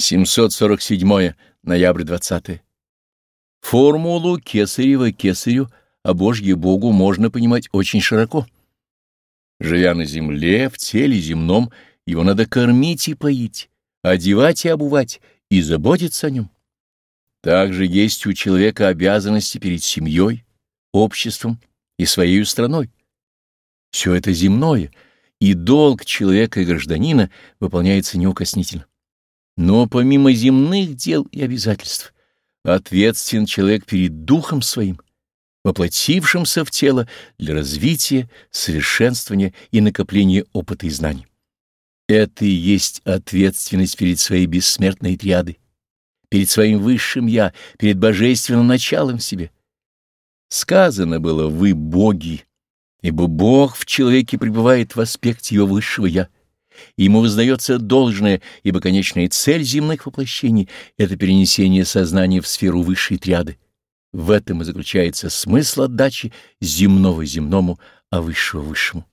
747 ноябрь 20 Формулу Кесарева Кесарю о Божье Богу можно понимать очень широко. Живя на земле, в теле земном, его надо кормить и поить, одевать и обувать, и заботиться о нем. Также есть у человека обязанности перед семьей, обществом и своей страной. Все это земное, и долг человека и гражданина выполняется неукоснительно. Но помимо земных дел и обязательств, ответственен человек перед духом своим, воплотившимся в тело для развития, совершенствования и накопления опыта и знаний. Это и есть ответственность перед своей бессмертной триадой, перед своим высшим «я», перед божественным началом в себе. Сказано было «вы боги», ибо Бог в человеке пребывает в аспекте его высшего «я» ему воздается должное, ибо конечная цель земных воплощений — это перенесение сознания в сферу высшей триады. В этом и заключается смысл отдачи земного земному, а высшего высшему.